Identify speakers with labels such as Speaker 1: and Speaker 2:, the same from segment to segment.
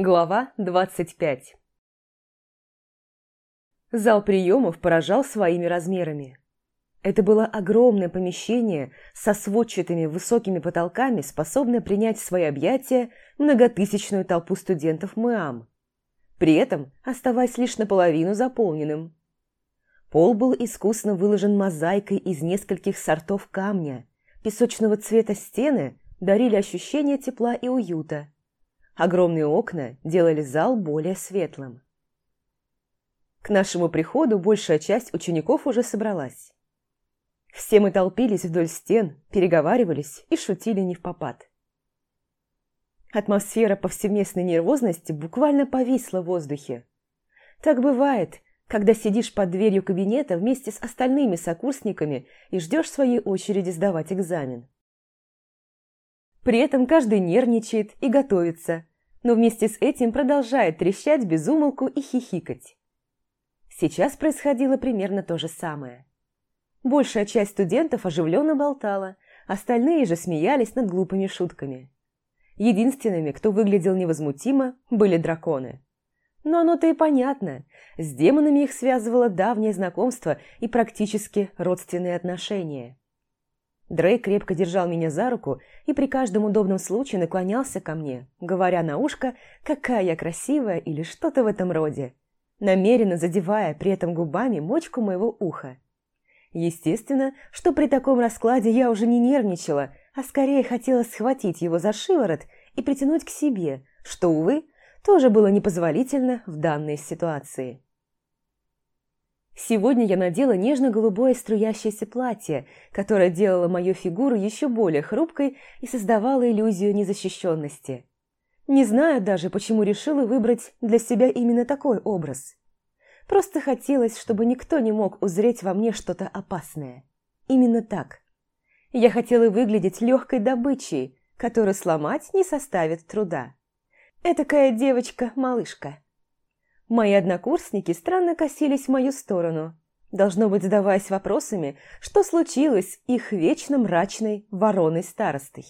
Speaker 1: Глава 25 Зал приемов поражал своими размерами. Это было огромное помещение со сводчатыми высокими потолками, способное принять в свои объятия многотысячную толпу студентов МЭАМ, при этом оставаясь лишь наполовину заполненным. Пол был искусно выложен мозаикой из нескольких сортов камня, песочного цвета стены дарили ощущение тепла и уюта. Огромные окна делали зал более светлым. К нашему приходу большая часть учеников уже собралась. Все мы толпились вдоль стен, переговаривались и шутили не в попад. Атмосфера повсеместной нервозности буквально повисла в воздухе. Так бывает, когда сидишь под дверью кабинета вместе с остальными сокурсниками и ждешь своей очереди сдавать экзамен. При этом каждый нервничает и готовится, но вместе с этим продолжает трещать без умолку и хихикать. Сейчас происходило примерно то же самое. Большая часть студентов оживленно болтала, остальные же смеялись над глупыми шутками. Единственными, кто выглядел невозмутимо, были драконы. Но оно-то и понятно. С демонами их связывало давнее знакомство и практически родственные отношения. Дрей крепко держал меня за руку и при каждом удобном случае наклонялся ко мне, говоря на ушко, какая я красивая или что-то в этом роде намеренно задевая при этом губами мочку моего уха. Естественно, что при таком раскладе я уже не нервничала, а скорее хотела схватить его за шиворот и притянуть к себе, что, увы, тоже было непозволительно в данной ситуации. Сегодня я надела нежно-голубое струящееся платье, которое делало мою фигуру еще более хрупкой и создавало иллюзию незащищенности. Не знаю даже, почему решила выбрать для себя именно такой образ. Просто хотелось, чтобы никто не мог узреть во мне что-то опасное. Именно так. Я хотела выглядеть легкой добычей, которую сломать не составит труда. Этакая девочка-малышка. Мои однокурсники странно косились в мою сторону, должно быть, задаваясь вопросами, что случилось их вечно мрачной вороной старостой.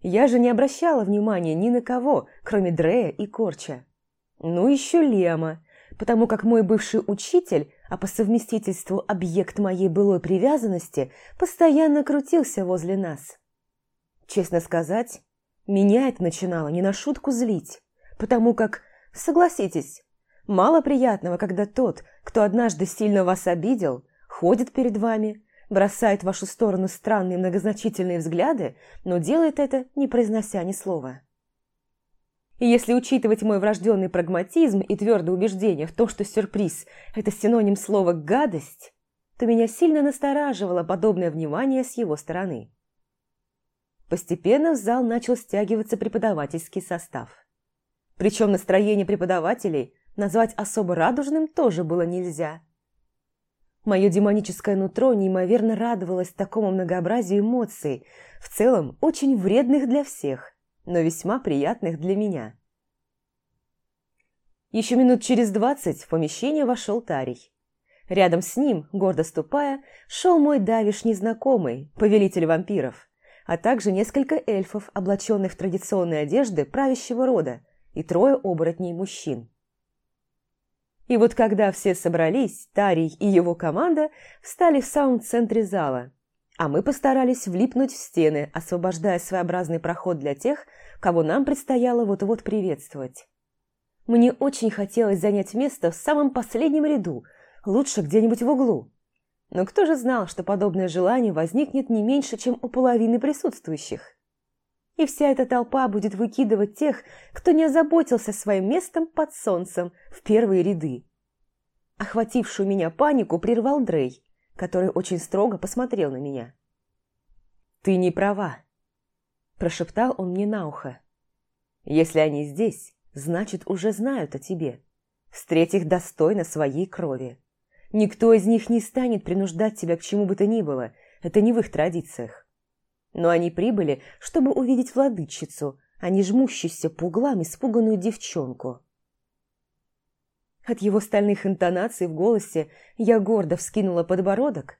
Speaker 1: Я же не обращала внимания ни на кого, кроме Дрея и Корча. Ну, еще Лема, потому как мой бывший учитель, а по совместительству объект моей былой привязанности, постоянно крутился возле нас. Честно сказать, меня это начинало не на шутку злить, потому как, согласитесь, мало приятного, когда тот, кто однажды сильно вас обидел, ходит перед вами, бросает в вашу сторону странные многозначительные взгляды, но делает это, не произнося ни слова. И если учитывать мой врожденный прагматизм и твердое убеждение в том, что сюрприз – это синоним слова «гадость», то меня сильно настораживало подобное внимание с его стороны. Постепенно в зал начал стягиваться преподавательский состав. Причем настроение преподавателей назвать особо радужным тоже было нельзя – Мое демоническое нутро неимоверно радовалось такому многообразию эмоций, в целом очень вредных для всех, но весьма приятных для меня. Еще минут через двадцать в помещение вошел Тарий. Рядом с ним, гордо ступая, шел мой давишний знакомый, повелитель вампиров, а также несколько эльфов, облаченных в традиционные одежды правящего рода, и трое оборотней мужчин. И вот когда все собрались, Тарий и его команда встали в самом центре зала, а мы постарались влипнуть в стены, освобождая своеобразный проход для тех, кого нам предстояло вот-вот приветствовать. Мне очень хотелось занять место в самом последнем ряду, лучше где-нибудь в углу. Но кто же знал, что подобное желание возникнет не меньше, чем у половины присутствующих? И вся эта толпа будет выкидывать тех, кто не озаботился своим местом под солнцем в первые ряды. Охватившую меня панику прервал Дрей, который очень строго посмотрел на меня. «Ты не права», – прошептал он мне на ухо. «Если они здесь, значит, уже знают о тебе. Встреть их достойно своей крови. Никто из них не станет принуждать тебя к чему бы то ни было, это не в их традициях но они прибыли, чтобы увидеть владычицу, а не жмущуюся по углам испуганную девчонку. От его стальных интонаций в голосе я гордо вскинула подбородок,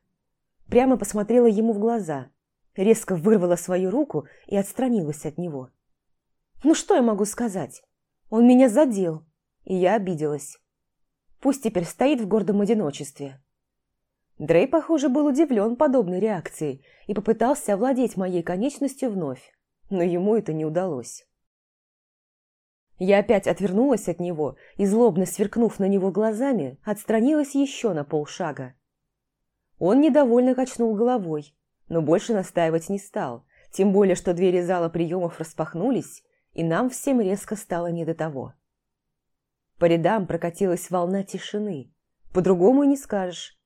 Speaker 1: прямо посмотрела ему в глаза, резко вырвала свою руку и отстранилась от него. Ну что я могу сказать? Он меня задел, и я обиделась. Пусть теперь стоит в гордом одиночестве. Дрей, похоже, был удивлен подобной реакцией и попытался овладеть моей конечностью вновь, но ему это не удалось. Я опять отвернулась от него и, злобно сверкнув на него глазами, отстранилась еще на полшага. Он недовольно качнул головой, но больше настаивать не стал, тем более, что двери зала приемов распахнулись, и нам всем резко стало не до того. По рядам прокатилась волна тишины, по-другому не скажешь.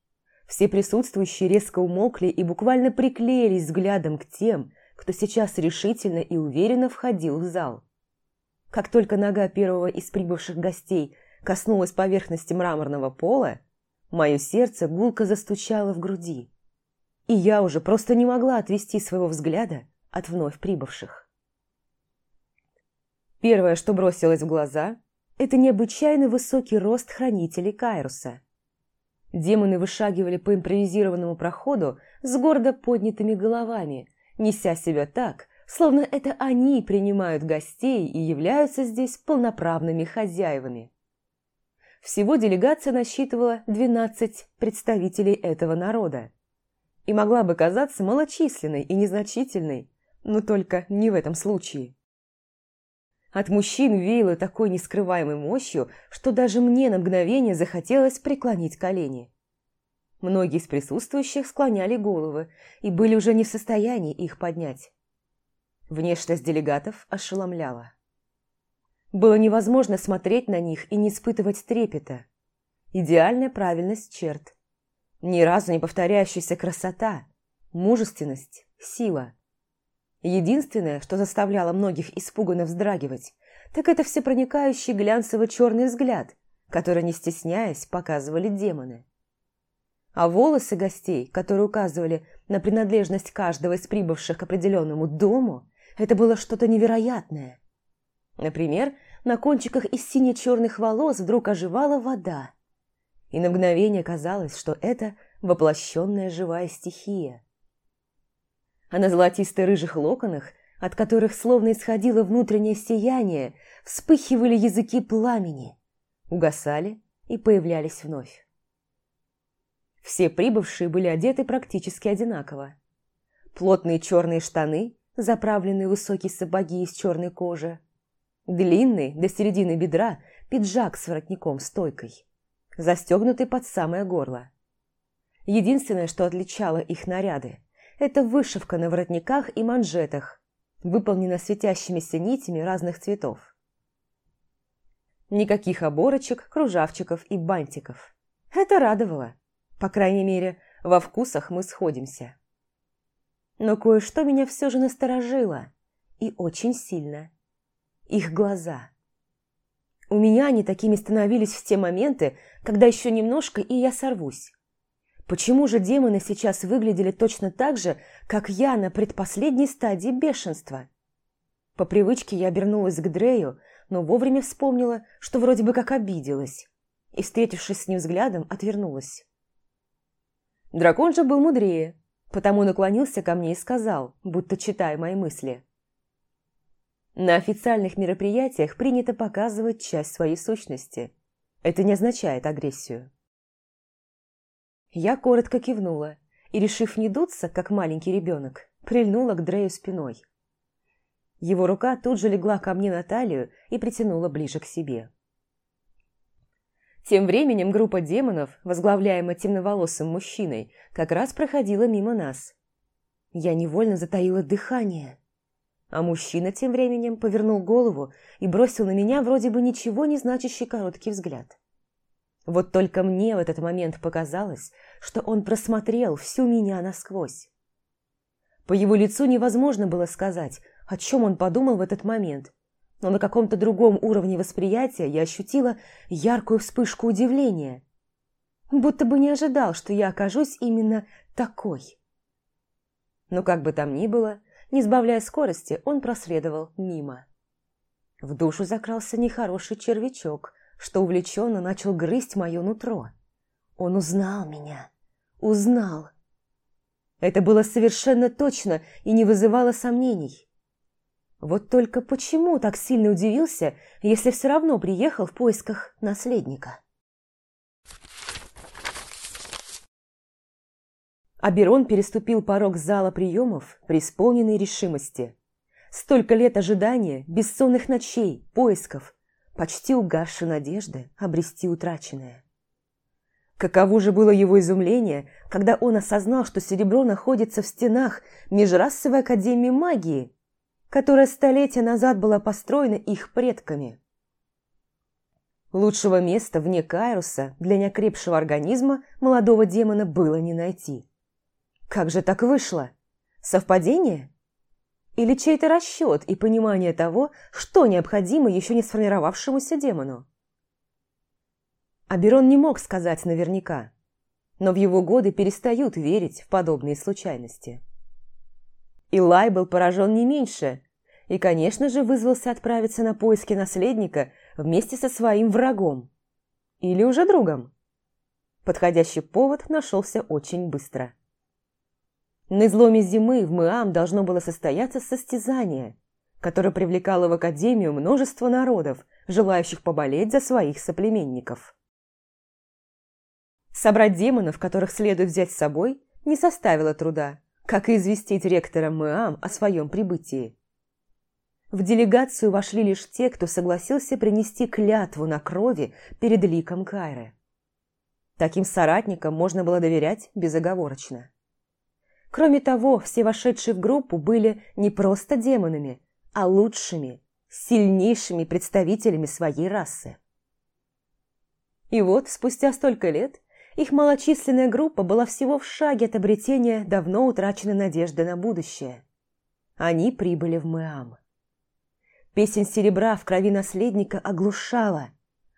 Speaker 1: Все присутствующие резко умолкли и буквально приклеились взглядом к тем, кто сейчас решительно и уверенно входил в зал. Как только нога первого из прибывших гостей коснулась поверхности мраморного пола, мое сердце гулко застучало в груди, и я уже просто не могла отвести своего взгляда от вновь прибывших. Первое, что бросилось в глаза, это необычайно высокий рост хранителей Кайруса. Демоны вышагивали по импровизированному проходу с гордо поднятыми головами, неся себя так, словно это они принимают гостей и являются здесь полноправными хозяевами. Всего делегация насчитывала 12 представителей этого народа и могла бы казаться малочисленной и незначительной, но только не в этом случае. От мужчин веяло такой нескрываемой мощью, что даже мне на мгновение захотелось преклонить колени. Многие из присутствующих склоняли головы и были уже не в состоянии их поднять. Внешность делегатов ошеломляла. Было невозможно смотреть на них и не испытывать трепета. Идеальная правильность черт. Ни разу не повторяющаяся красота, мужественность, сила. Единственное, что заставляло многих испуганно вздрагивать, так это всепроникающий глянцево-черный взгляд, который, не стесняясь, показывали демоны а волосы гостей, которые указывали на принадлежность каждого из прибывших к определенному дому, это было что-то невероятное. Например, на кончиках из сине-черных волос вдруг оживала вода, и на мгновение казалось, что это воплощенная живая стихия. А на золотисто-рыжих локонах, от которых словно исходило внутреннее сияние, вспыхивали языки пламени, угасали и появлялись вновь. Все прибывшие были одеты практически одинаково. Плотные черные штаны, заправленные высокие сапоги из черной кожи, длинный до середины бедра пиджак с воротником-стойкой, застегнутый под самое горло. Единственное, что отличало их наряды, это вышивка на воротниках и манжетах, выполнена светящимися нитями разных цветов. Никаких оборочек, кружавчиков и бантиков. Это радовало. По крайней мере, во вкусах мы сходимся. Но кое-что меня все же насторожило, и очень сильно. Их глаза. У меня они такими становились в те моменты, когда еще немножко, и я сорвусь. Почему же демоны сейчас выглядели точно так же, как я на предпоследней стадии бешенства? По привычке я обернулась к Дрею, но вовремя вспомнила, что вроде бы как обиделась, и, встретившись с ним взглядом, отвернулась. Дракон же был мудрее, потому наклонился ко мне и сказал, будто читая мои мысли. На официальных мероприятиях принято показывать часть своей сущности. Это не означает агрессию. Я коротко кивнула и, решив не дуться, как маленький ребенок, прильнула к Дрею спиной. Его рука тут же легла ко мне на талию и притянула ближе к себе. Тем временем группа демонов, возглавляемая темноволосым мужчиной, как раз проходила мимо нас. Я невольно затаила дыхание. А мужчина тем временем повернул голову и бросил на меня вроде бы ничего не значащий короткий взгляд. Вот только мне в этот момент показалось, что он просмотрел всю меня насквозь. По его лицу невозможно было сказать, о чем он подумал в этот момент, но на каком-то другом уровне восприятия я ощутила яркую вспышку удивления. Будто бы не ожидал, что я окажусь именно такой. Но как бы там ни было, не сбавляя скорости, он проследовал мимо. В душу закрался нехороший червячок, что увлеченно начал грызть мое нутро. Он узнал меня. Узнал. Это было совершенно точно и не вызывало сомнений. Вот только почему так сильно удивился, если все равно приехал в поисках наследника? Аберон переступил порог зала приемов при исполненной решимости. Столько лет ожидания, бессонных ночей, поисков, почти угасшей надежды обрести утраченное. Каково же было его изумление, когда он осознал, что серебро находится в стенах Межрасовой Академии Магии, которая столетия назад была построена их предками. Лучшего места вне Кайруса для неокрепшего организма молодого демона было не найти. Как же так вышло? Совпадение? Или чей-то расчет и понимание того, что необходимо еще не сформировавшемуся демону? Аберон не мог сказать наверняка, но в его годы перестают верить в подобные случайности. Илай был поражен не меньше и, конечно же, вызвался отправиться на поиски наследника вместе со своим врагом. Или уже другом. Подходящий повод нашелся очень быстро. На изломе зимы в Мэам должно было состояться состязание, которое привлекало в Академию множество народов, желающих поболеть за своих соплеменников. Собрать демонов, которых следует взять с собой, не составило труда, как и известить ректора Мэам о своем прибытии. В делегацию вошли лишь те, кто согласился принести клятву на крови перед ликом Кайры. Таким соратникам можно было доверять безоговорочно. Кроме того, все вошедшие в группу были не просто демонами, а лучшими, сильнейшими представителями своей расы. И вот, спустя столько лет, их малочисленная группа была всего в шаге от обретения давно утраченной надежды на будущее. Они прибыли в Мэам. Песень серебра в крови наследника оглушала,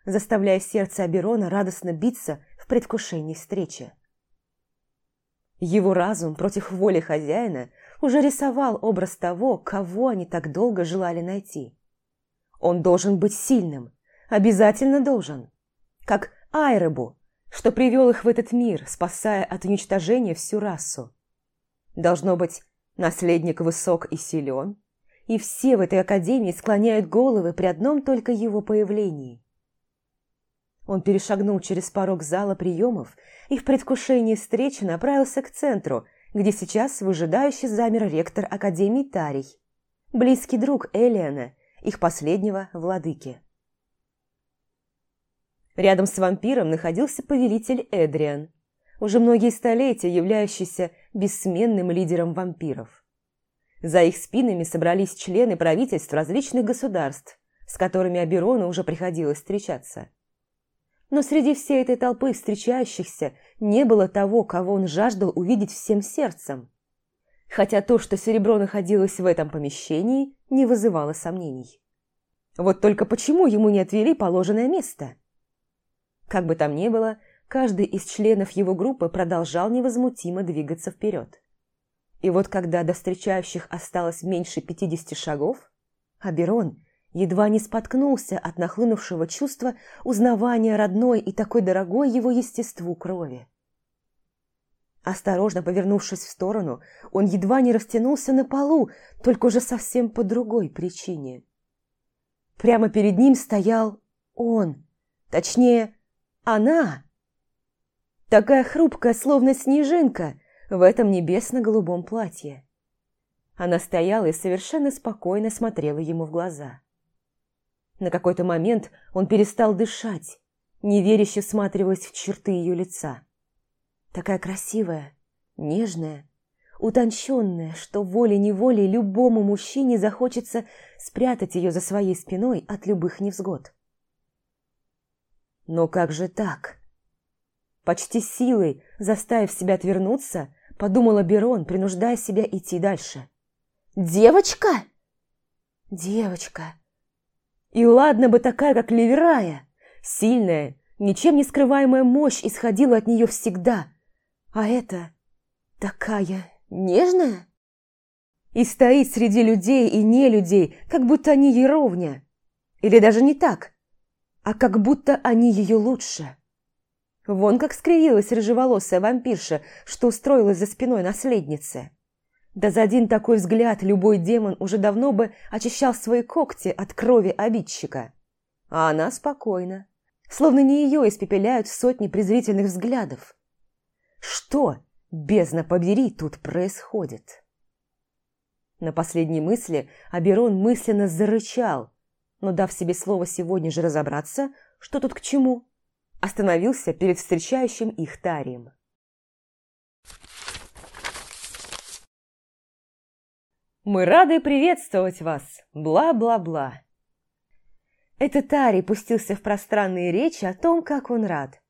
Speaker 1: заставляя сердце Аберона радостно биться в предвкушении встречи. Его разум против воли хозяина уже рисовал образ того, кого они так долго желали найти. Он должен быть сильным, обязательно должен. Как Айребу, что привел их в этот мир, спасая от уничтожения всю расу. Должно быть, наследник высок и силен, и все в этой академии склоняют головы при одном только его появлении. Он перешагнул через порог зала приемов и в предвкушении встречи направился к центру, где сейчас выжидающий замер ректор Академии Тарий, близкий друг Элиана, их последнего владыки. Рядом с вампиром находился повелитель Эдриан, уже многие столетия являющийся бессменным лидером вампиров. За их спинами собрались члены правительств различных государств, с которыми Аберону уже приходилось встречаться – но среди всей этой толпы встречающихся не было того, кого он жаждал увидеть всем сердцем. Хотя то, что серебро находилось в этом помещении, не вызывало сомнений. Вот только почему ему не отвели положенное место? Как бы там ни было, каждый из членов его группы продолжал невозмутимо двигаться вперед. И вот когда до встречающих осталось меньше пятидесяти шагов, Аберон, едва не споткнулся от нахлынувшего чувства узнавания родной и такой дорогой его естеству крови. Осторожно повернувшись в сторону, он едва не растянулся на полу, только уже совсем по другой причине. Прямо перед ним стоял он, точнее, она. Такая хрупкая, словно снежинка, в этом небесно-голубом платье. Она стояла и совершенно спокойно смотрела ему в глаза. На какой-то момент он перестал дышать, неверяще всматриваясь в черты ее лица. Такая красивая, нежная, утонченная, что волей-неволей любому мужчине захочется спрятать ее за своей спиной от любых невзгод. Но как же так? Почти силой, заставив себя отвернуться, подумала Берон, принуждая себя идти дальше. «Девочка?» «Девочка!» И ладно бы такая, как Ливерая. Сильная, ничем не скрываемая мощь исходила от нее всегда. А это такая нежная? И стоит среди людей и не людей, как будто они ей ровня. Или даже не так, а как будто они ее лучше. Вон как скривилась рыжеволосая вампирша, что устроилась за спиной наследницы. Да за один такой взгляд любой демон уже давно бы очищал свои когти от крови обидчика. А она спокойна, словно не ее испепеляют сотни презрительных взглядов. Что, бездна побери, тут происходит? На последней мысли Аберон мысленно зарычал, но, дав себе слово сегодня же разобраться, что тут к чему, остановился перед встречающим их Тарием. «Мы рады приветствовать вас! Бла-бла-бла!» Это Тари пустился в пространные речи о том, как он рад.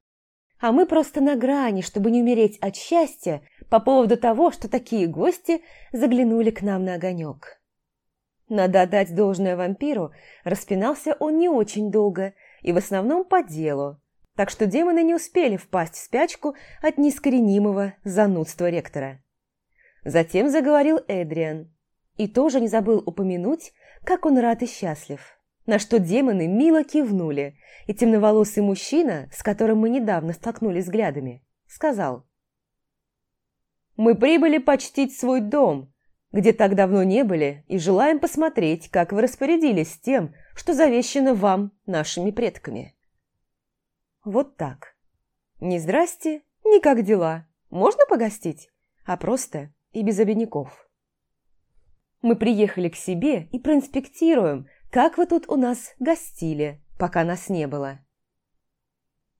Speaker 1: А мы просто на грани, чтобы не умереть от счастья по поводу того, что такие гости заглянули к нам на огонек. Надо отдать должное вампиру, распинался он не очень долго и в основном по делу, так что демоны не успели впасть в спячку от неискоренимого занудства ректора. Затем заговорил Эдриан и тоже не забыл упомянуть, как он рад и счастлив, на что демоны мило кивнули, и темноволосый мужчина, с которым мы недавно столкнулись взглядами, сказал «Мы прибыли почтить свой дом, где так давно не были, и желаем посмотреть, как вы распорядились тем, что завещено вам нашими предками». Вот так. Не здрасте, ни как дела. Можно погостить? А просто и без обиняков. Мы приехали к себе и проинспектируем, как вы тут у нас гостили, пока нас не было.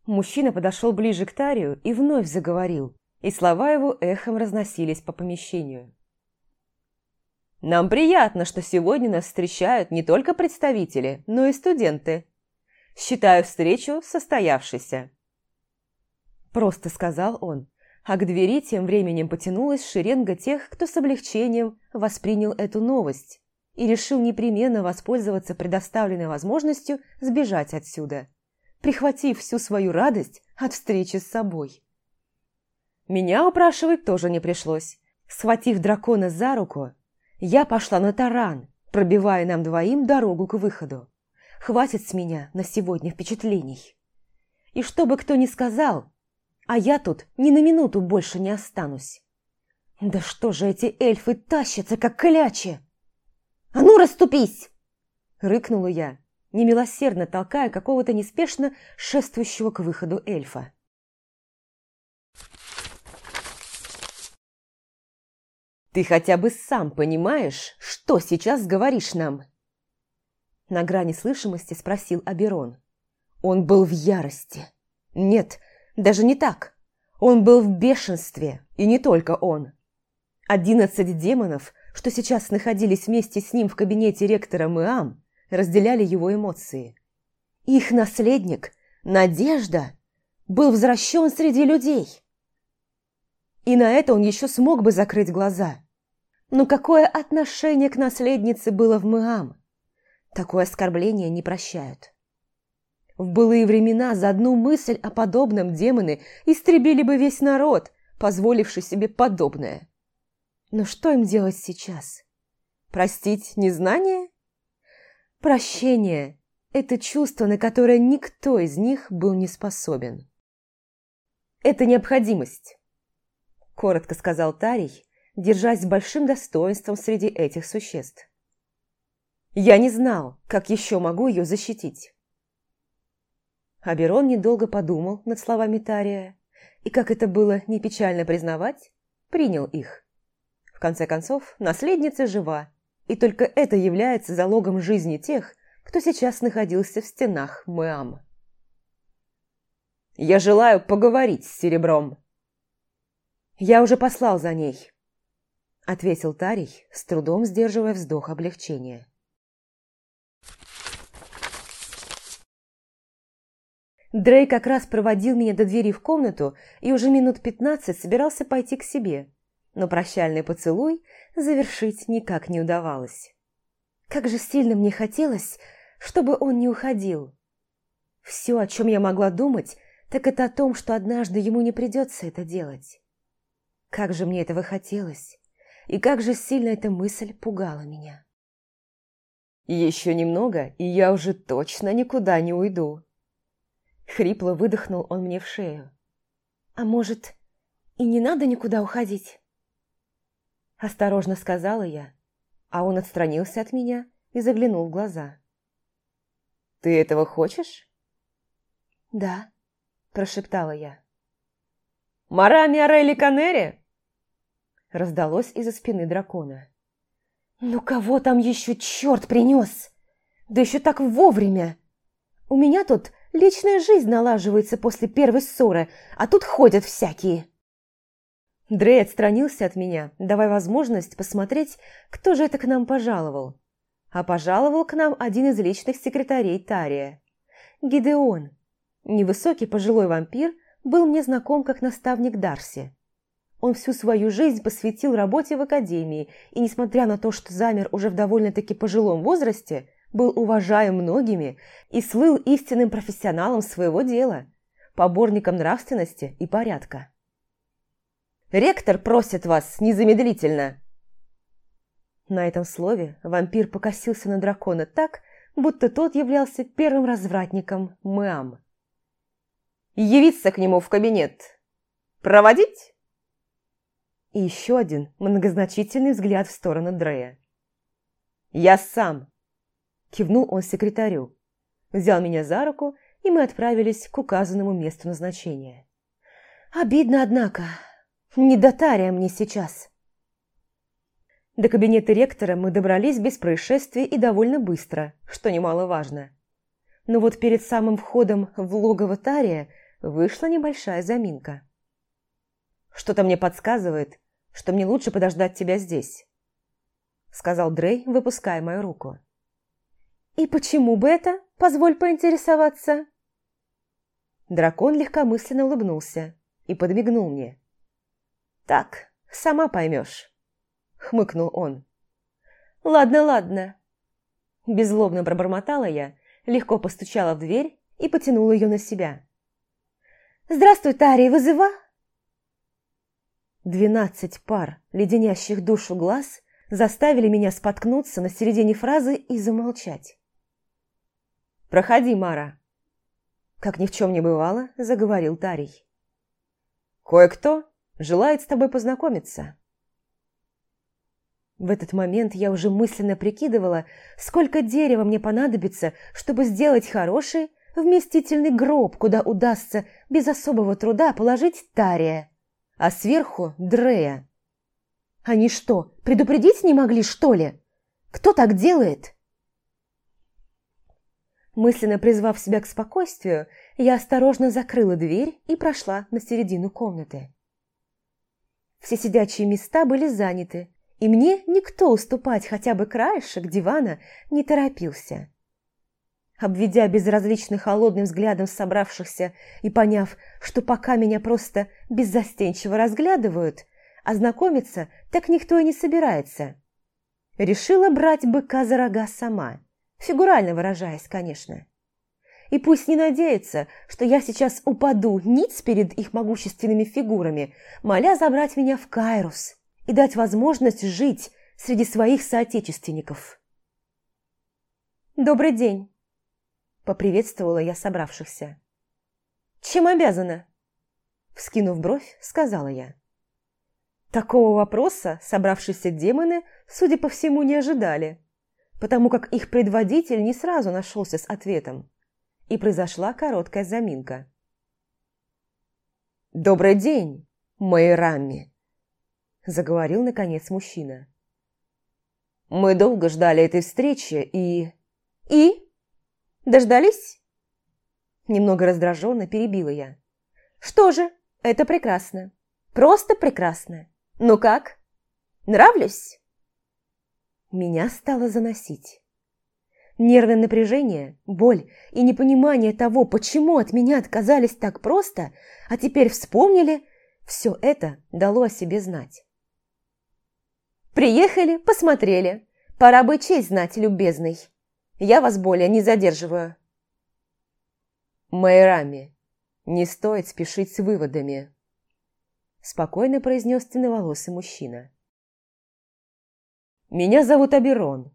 Speaker 1: Мужчина подошел ближе к Тарию и вновь заговорил, и слова его эхом разносились по помещению. Нам приятно, что сегодня нас встречают не только представители, но и студенты. Считаю встречу состоявшейся. Просто сказал он, а к двери тем временем потянулась шеренга тех, кто с облегчением воспринял эту новость и решил непременно воспользоваться предоставленной возможностью сбежать отсюда, прихватив всю свою радость от встречи с собой. Меня упрашивать тоже не пришлось. Схватив дракона за руку, я пошла на таран, пробивая нам двоим дорогу к выходу. Хватит с меня на сегодня впечатлений. И что бы кто ни сказал, а я тут ни на минуту больше не останусь. Да что же эти эльфы тащатся, как клячи? «А ну, расступись!» – рыкнула я, немилосердно толкая какого-то неспешно шествующего к выходу эльфа. «Ты хотя бы сам понимаешь, что сейчас говоришь нам?» На грани слышимости спросил Аберон. Он был в ярости. Нет, даже не так. Он был в бешенстве, и не только он. Одиннадцать демонов, что сейчас находились вместе с ним в кабинете ректора Мэам, разделяли его эмоции. Их наследник, Надежда, был возвращен среди людей. И на это он еще смог бы закрыть глаза. Но какое отношение к наследнице было в Мэам? Такое оскорбление не прощают. В былые времена за одну мысль о подобном демоны истребили бы весь народ, позволивший себе подобное. Но что им делать сейчас? Простить незнание? Прощение – это чувство, на которое никто из них был не способен. «Это необходимость», – коротко сказал Тарий, держась с большим достоинством среди этих существ. Я не знал, как еще могу ее защитить. Аберон недолго подумал над словами Тария, и, как это было не печально признавать, принял их. В конце концов, наследница жива, и только это является залогом жизни тех, кто сейчас находился в стенах Мэам. «Я желаю поговорить с Серебром». «Я уже послал за ней», — ответил Тарий, с трудом сдерживая вздох облегчения. Дрей как раз проводил меня до двери в комнату и уже минут пятнадцать собирался пойти к себе, но прощальный поцелуй завершить никак не удавалось. Как же сильно мне хотелось, чтобы он не уходил. Все, о чем я могла думать, так это о том, что однажды ему не придется это делать. Как же мне этого хотелось, и как же сильно эта мысль пугала меня. «Еще немного, и я уже точно никуда не уйду», Хрипло выдохнул он мне в шею. «А может, и не надо никуда уходить?» Осторожно сказала я, а он отстранился от меня и заглянул в глаза. «Ты этого хочешь?»
Speaker 2: «Да», – прошептала я.
Speaker 1: «Марами Орели Канери?» Раздалось из-за спины дракона.
Speaker 2: «Ну кого там еще черт принес? Да еще так вовремя! У меня тут личная жизнь налаживается после первой ссоры, а тут ходят всякие».
Speaker 1: Дрей отстранился от меня, давая возможность посмотреть, кто же это к нам пожаловал. А пожаловал к нам один из личных секретарей Тария. Гидеон. Невысокий пожилой вампир был мне знаком как наставник Дарси. Он всю свою жизнь посвятил работе в академии, и, несмотря на то, что замер уже в довольно-таки пожилом возрасте, был уважаем многими и слыл истинным профессионалом своего дела, поборником нравственности и порядка. Ректор просит вас незамедлительно!» На этом слове вампир покосился на дракона так, будто тот являлся первым развратником Мэам. «Явиться к нему в кабинет! Проводить?» И еще один многозначительный взгляд в сторону Дрея. «Я сам!» – кивнул он секретарю. Взял меня за руку, и мы отправились к указанному месту назначения.
Speaker 2: «Обидно, однако!» Не до Тария мне сейчас.
Speaker 1: До кабинета ректора мы добрались без происшествий и довольно быстро, что немаловажно. Но вот перед самым входом в логово Тария вышла небольшая заминка. «Что-то мне подсказывает, что мне лучше подождать тебя здесь», сказал Дрей, выпуская мою руку.
Speaker 2: «И почему бы это? Позволь поинтересоваться».
Speaker 1: Дракон легкомысленно улыбнулся и подмигнул мне. «Так, сама поймешь», — хмыкнул он.
Speaker 2: «Ладно, ладно».
Speaker 1: Беззлобно пробормотала я, легко постучала в дверь и потянула ее на себя.
Speaker 2: «Здравствуй, Тария, вызыва?»
Speaker 1: Двенадцать пар леденящих душу глаз заставили меня споткнуться на середине фразы и замолчать. «Проходи, Мара», — как ни в чем не бывало, заговорил Тарий. «Кое-кто желает с тобой познакомиться». В этот момент я уже мысленно прикидывала, сколько дерева мне понадобится, чтобы сделать хороший, вместительный гроб, куда удастся без особого труда положить Тария, а сверху Дрея. Они что, предупредить не могли, что ли? Кто так делает? Мысленно призвав себя к спокойствию, я осторожно закрыла дверь и прошла на середину комнаты. Все сидячие места были заняты, и мне никто уступать хотя бы краешек дивана не торопился. Обведя безразлично холодным взглядом собравшихся и поняв, что пока меня просто беззастенчиво разглядывают, а знакомиться так никто и не собирается, решила брать быка за рога сама, фигурально выражаясь, конечно. И пусть не надеются, что я сейчас упаду ниц перед их могущественными фигурами, моля забрать меня в Кайрус и дать возможность жить среди своих соотечественников. «Добрый день!» – поприветствовала я собравшихся. «Чем обязана?» Вскинув бровь, сказала я. Такого вопроса собравшиеся демоны, судя по всему, не ожидали, потому как их предводитель не сразу нашелся с ответом и произошла короткая заминка. «Добрый день, мои Рамми!» – заговорил, наконец, мужчина. «Мы долго ждали этой встречи и...» «И? Дождались?» Немного раздраженно перебила я. «Что же, это прекрасно. Просто прекрасно. Ну как? Нравлюсь?» Меня стало заносить. Нервное напряжение, боль и непонимание того, почему от меня отказались так просто, а теперь вспомнили, все это дало о себе знать. «Приехали, посмотрели. Пора бы честь знать, любезный. Я вас более не задерживаю». «Майрами, не стоит спешить с выводами», – спокойно произнес темноволосый мужчина. «Меня зовут Аберон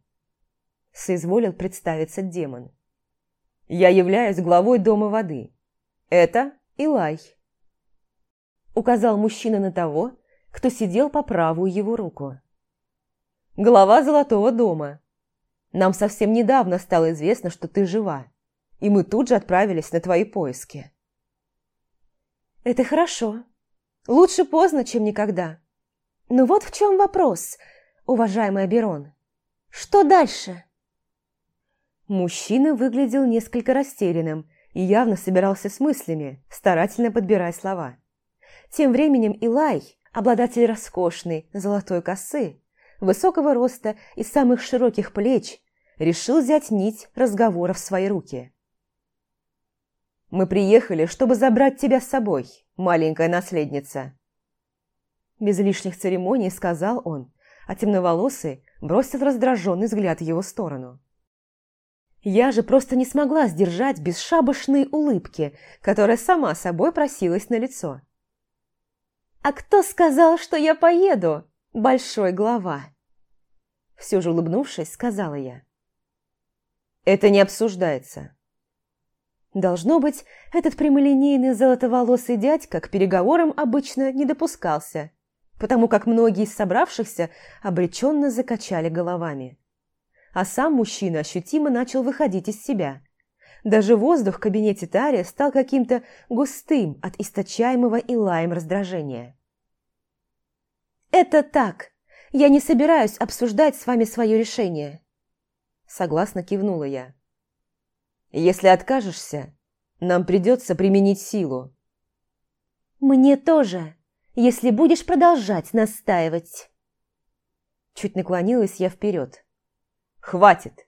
Speaker 1: соизволил представиться демон. «Я являюсь главой Дома воды. Это Илай». Указал мужчина на того, кто сидел по правую его руку. глава Золотого дома. Нам совсем недавно стало известно, что ты жива, и мы тут же отправились на твои поиски».
Speaker 2: «Это хорошо. Лучше поздно, чем никогда. Но вот в чем вопрос, уважаемый Аберон. Что дальше?»
Speaker 1: Мужчина выглядел несколько растерянным и явно собирался с мыслями, старательно подбирая слова. Тем временем Илай, обладатель роскошной золотой косы, высокого роста и самых широких плеч, решил взять нить разговора в свои руки. «Мы приехали, чтобы забрать тебя с собой, маленькая наследница». Без лишних церемоний сказал он, а темноволосый бросил раздраженный взгляд в его сторону. Я же просто не смогла сдержать бесшабашные улыбки, которая сама собой просилась на лицо. «А кто сказал, что я поеду, большой глава?» Все же улыбнувшись, сказала я. «Это не обсуждается». Должно быть, этот прямолинейный золотоволосый дядька к переговорам обычно не допускался, потому как многие из собравшихся обреченно закачали головами а сам мужчина ощутимо начал выходить из себя. Даже воздух в кабинете Тария стал каким-то густым от источаемого Илаем раздражения.
Speaker 2: «Это так. Я не собираюсь обсуждать с вами свое решение».
Speaker 1: Согласно кивнула я. «Если откажешься, нам придется применить силу».
Speaker 2: «Мне тоже, если будешь продолжать настаивать».
Speaker 1: Чуть наклонилась я вперед. «Хватит!»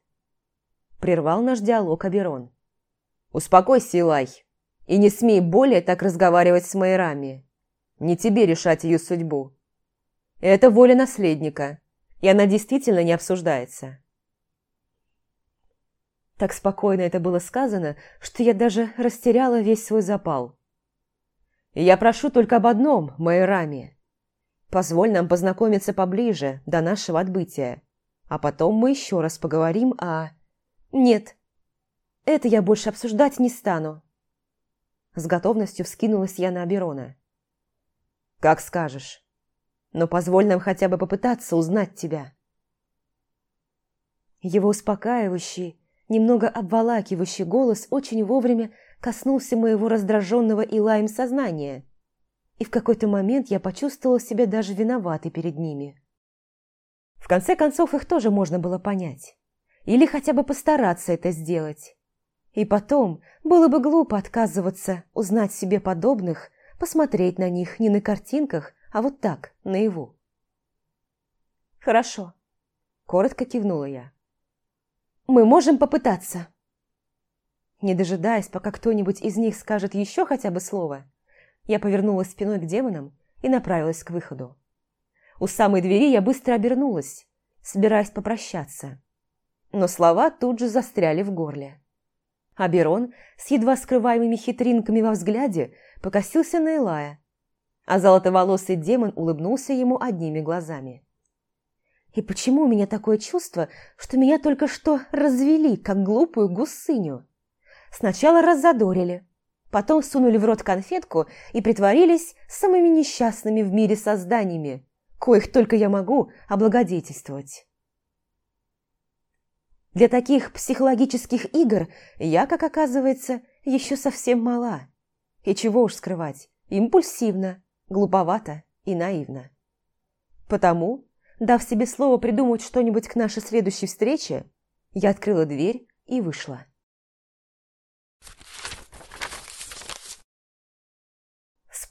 Speaker 1: Прервал наш диалог Аберон. «Успокойся, Илай, и не смей более так разговаривать с Майрами. Не тебе решать ее судьбу. Это воля наследника, и она действительно не обсуждается». Так спокойно это было сказано, что я даже растеряла весь свой запал. «Я прошу только об одном, Майрами. Позволь нам познакомиться поближе до нашего отбытия а потом мы еще раз поговорим о... Нет, это я больше обсуждать не стану. С готовностью вскинулась я на Аберона. Как скажешь. Но позволь нам хотя бы попытаться узнать тебя. Его успокаивающий, немного обволакивающий голос очень вовремя коснулся моего раздраженного Илаем сознания, и в какой-то момент я почувствовала себя даже виноватой перед ними. В конце концов, их тоже можно было понять. Или хотя бы постараться это сделать. И потом, было бы глупо отказываться узнать себе подобных, посмотреть на них не на картинках, а вот так, наяву.
Speaker 2: «Хорошо», –
Speaker 1: коротко кивнула я.
Speaker 2: «Мы можем попытаться».
Speaker 1: Не дожидаясь, пока кто-нибудь из них скажет еще хотя бы слово, я повернулась спиной к демонам и направилась к выходу. У самой двери я быстро обернулась, собираясь попрощаться. Но слова тут же застряли в горле. Аберон с едва скрываемыми хитринками во взгляде покосился на Элая, а золотоволосый демон улыбнулся ему одними глазами. И почему у меня такое чувство, что меня только что развели, как глупую гусыню? Сначала раззадорили, потом сунули в рот конфетку и притворились самыми несчастными в мире созданиями, коих только я могу облагодетельствовать. Для таких психологических игр я, как оказывается, еще совсем мала. И чего уж скрывать, импульсивно, глуповато и наивно. Потому, дав себе слово придумать что-нибудь к нашей следующей встрече, я открыла дверь и вышла.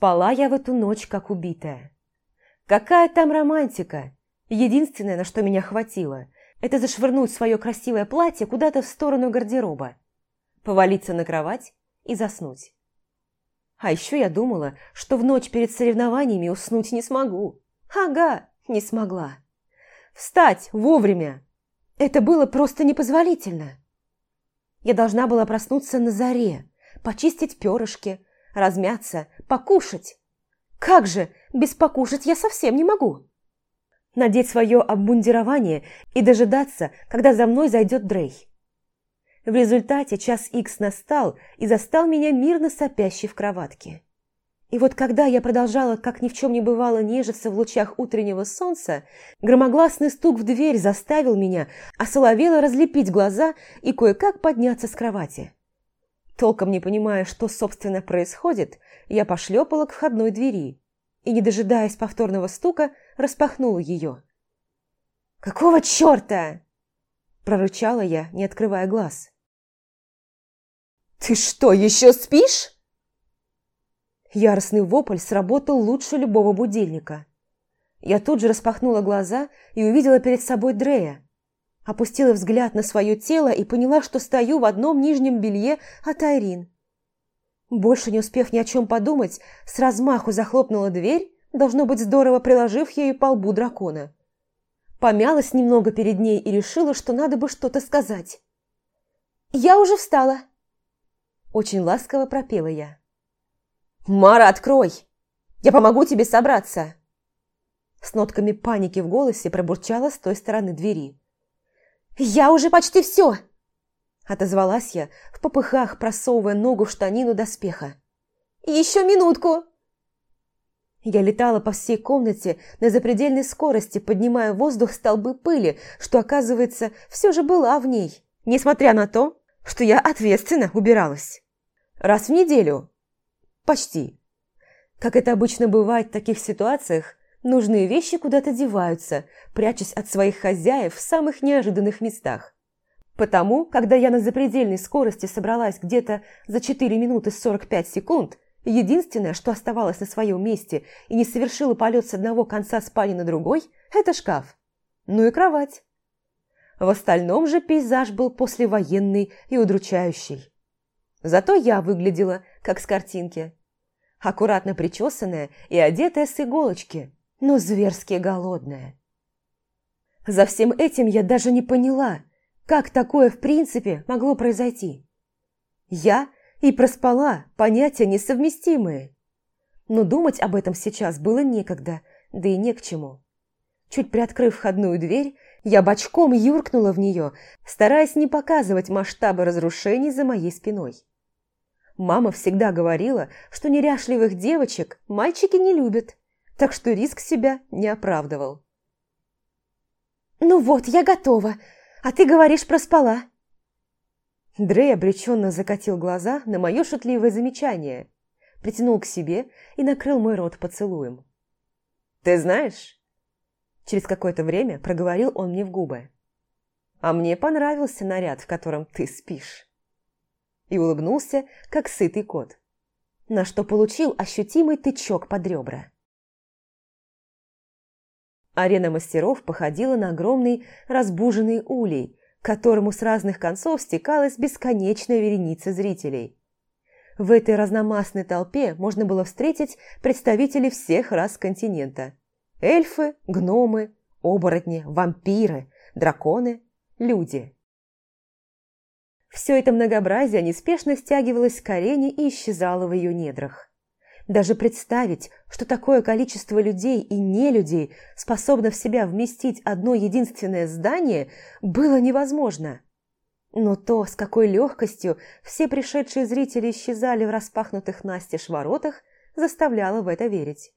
Speaker 1: Спала я в эту ночь, как убитая. Какая там романтика? Единственное, на что меня хватило, это зашвырнуть свое красивое платье куда-то в сторону гардероба, повалиться на кровать и заснуть. А еще я думала, что в ночь перед соревнованиями уснуть не смогу. Ага, не смогла. Встать вовремя. Это было просто непозволительно. Я должна была проснуться на заре, почистить перышки, размяться, покушать. Как же, без покушать я совсем не могу. Надеть свое обмундирование и дожидаться, когда за мной зайдет Дрей. В результате час икс настал и застал меня мирно сопящей в кроватке. И вот когда я продолжала, как ни в чем не бывало, нежиться в лучах утреннего солнца, громогласный стук в дверь заставил меня осоловело разлепить глаза и кое-как подняться с кровати. Толком не понимая, что, собственно, происходит, я пошлепала к входной двери и, не дожидаясь повторного стука, распахнула ее. «Какого черта?» – прорычала я, не открывая глаз. «Ты что, еще спишь?» Яростный вопль сработал лучше любого будильника. Я тут же распахнула глаза и увидела перед собой Дрея. Опустила взгляд на свое тело и поняла, что стою в одном нижнем белье от Айрин. Больше не успев ни о чем подумать, с размаху захлопнула дверь, должно быть здорово приложив ею по лбу дракона. Помялась немного перед ней и решила, что надо бы что-то сказать. «Я уже встала!» Очень ласково пропела я. «Мара, открой! Я помогу тебе собраться!» С нотками паники в голосе пробурчала с той стороны двери. «Я уже почти все!» Отозвалась я, в попыхах просовывая ногу в штанину доспеха. «Еще минутку!» Я летала по всей комнате на запредельной скорости, поднимая в воздух столбы пыли, что, оказывается, все же была в ней, несмотря на то, что я ответственно убиралась. Раз в неделю. Почти. Как это обычно бывает в таких ситуациях, нужные вещи куда-то деваются, прячась от своих хозяев в самых неожиданных местах. Потому, когда я на запредельной скорости собралась где-то за 4 минуты 45 секунд, Единственное, что оставалось на своем месте и не совершило полет с одного конца спальни на другой, это шкаф. Ну и кровать. В остальном же пейзаж был послевоенный и удручающий. Зато я выглядела, как с картинки. Аккуратно причесанная и одетая с иголочки, но зверски голодная. За всем этим я даже не поняла, как такое в принципе могло произойти. Я – и проспала понятия несовместимые. Но думать об этом сейчас было некогда, да и не к чему. Чуть приоткрыв входную дверь, я бочком юркнула в нее, стараясь не показывать масштабы разрушений за моей спиной. Мама всегда говорила, что неряшливых девочек мальчики не любят, так что риск себя не оправдывал. «Ну вот, я готова, а ты говоришь проспала», Дрей обреченно закатил глаза на мое шутливое замечание, притянул к себе и накрыл мой рот поцелуем. «Ты знаешь?» Через какое-то время проговорил он мне в губы. «А мне понравился наряд, в котором ты спишь». И улыбнулся, как сытый кот, на что получил ощутимый тычок под ребра. Арена мастеров походила на огромный разбуженный улей, к которому с разных концов стекалась бесконечная вереница зрителей. В этой разномастной толпе можно было встретить представителей всех рас континента. Эльфы, гномы, оборотни, вампиры, драконы, люди. Все это многообразие неспешно стягивалось к арене и исчезало в ее недрах. Даже представить, что такое количество людей и нелюдей способно в себя вместить одно единственное здание, было невозможно. Но то, с какой легкостью все пришедшие зрители исчезали в распахнутых настежь воротах, заставляло в это верить.